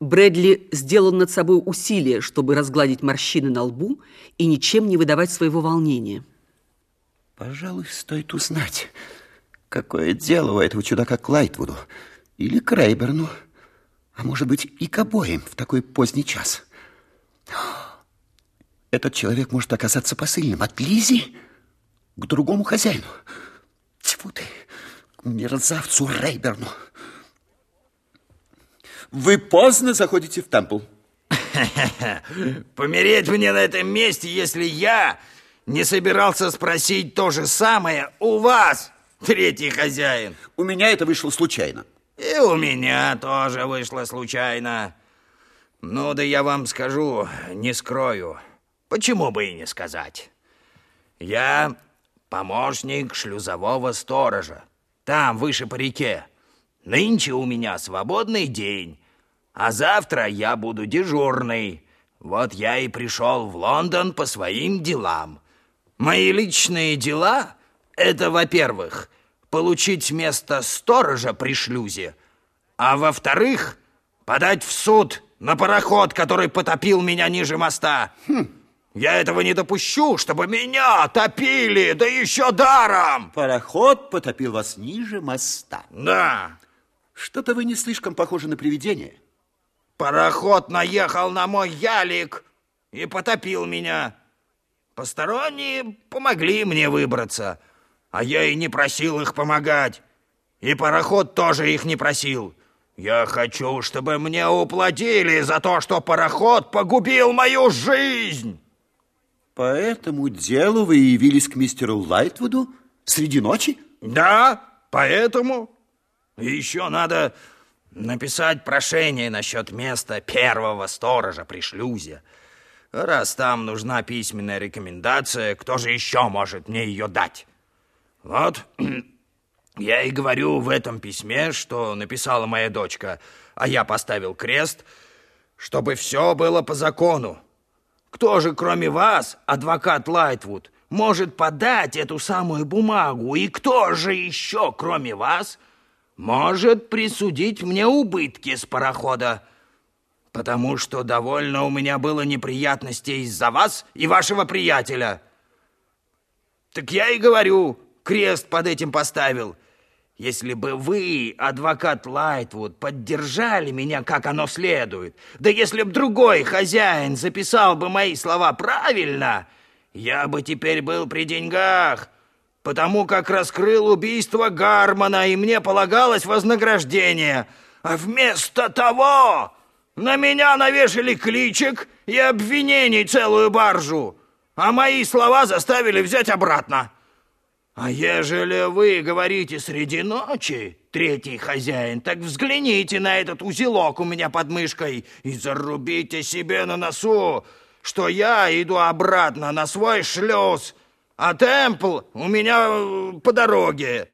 Брэдли сделал над собой усилие, чтобы разгладить морщины на лбу и ничем не выдавать своего волнения. Пожалуй, стоит узнать, какое дело у этого чудака к Лайтвуду или к Рейберну, а может быть и к обоим в такой поздний час. Этот человек может оказаться посыльным от Лизи к другому хозяину. Тьфу ты, к мерзавцу Рейберну. Вы поздно заходите в Темпл. Помереть мне на этом месте, если я не собирался спросить то же самое у вас, третий хозяин. У меня это вышло случайно. И у меня тоже вышло случайно. Ну да я вам скажу, не скрою. Почему бы и не сказать? Я помощник шлюзового сторожа. Там, выше по реке. Нынче у меня свободный день, а завтра я буду дежурный. Вот я и пришел в Лондон по своим делам. Мои личные дела — это, во-первых, получить место сторожа при шлюзе, а во-вторых, подать в суд на пароход, который потопил меня ниже моста. Хм. Я этого не допущу, чтобы меня топили, да еще даром. Пароход потопил вас ниже моста. Да. Что-то вы не слишком похожи на привидение. Пароход наехал на мой ялик и потопил меня. Посторонние помогли мне выбраться, а я и не просил их помогать. И пароход тоже их не просил. Я хочу, чтобы мне уплатили за то, что пароход погубил мою жизнь. По этому делу вы явились к мистеру Лайтвуду среди ночи? Да, поэтому. И еще надо написать прошение насчет места первого сторожа при шлюзе. Раз там нужна письменная рекомендация, кто же еще может мне ее дать? Вот, я и говорю в этом письме, что написала моя дочка, а я поставил крест, чтобы все было по закону. Кто же, кроме вас, адвокат Лайтвуд, может подать эту самую бумагу? И кто же еще, кроме вас, может присудить мне убытки с парохода, потому что довольно у меня было неприятностей из-за вас и вашего приятеля. Так я и говорю, крест под этим поставил. Если бы вы, адвокат Лайтвуд, поддержали меня, как оно следует, да если б другой хозяин записал бы мои слова правильно, я бы теперь был при деньгах, потому как раскрыл убийство Гармана, и мне полагалось вознаграждение. А вместо того на меня навешали кличек и обвинений целую баржу, а мои слова заставили взять обратно. А ежели вы говорите среди ночи, третий хозяин, так взгляните на этот узелок у меня под мышкой и зарубите себе на носу, что я иду обратно на свой шлюз, а темпл у меня э, по дороге.